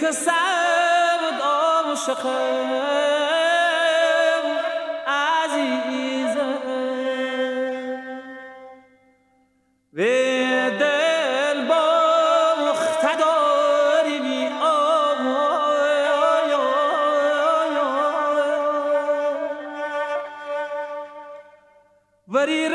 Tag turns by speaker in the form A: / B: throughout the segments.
A: که سرد عاشقم عزیزم و دل با مختداری بی آمای وری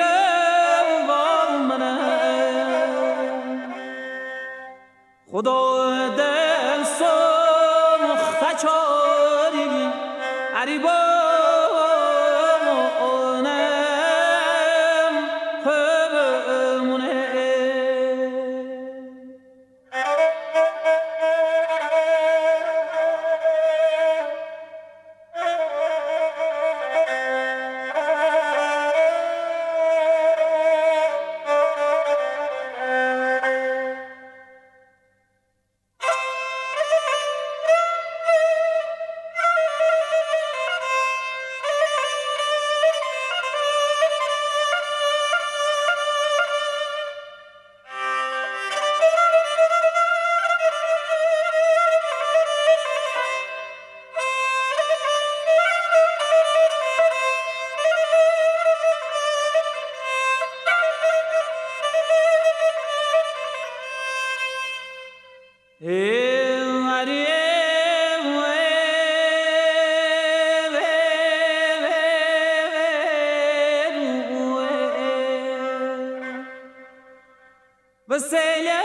A: وسیله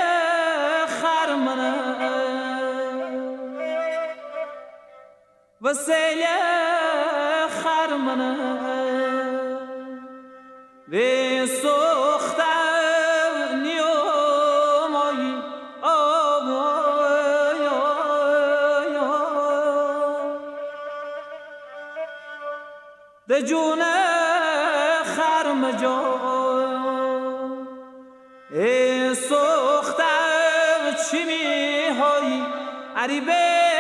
A: خرمنه وسیله خرمنه ای سختم چی میهایی؟ عریبه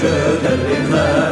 A: سادة الإمام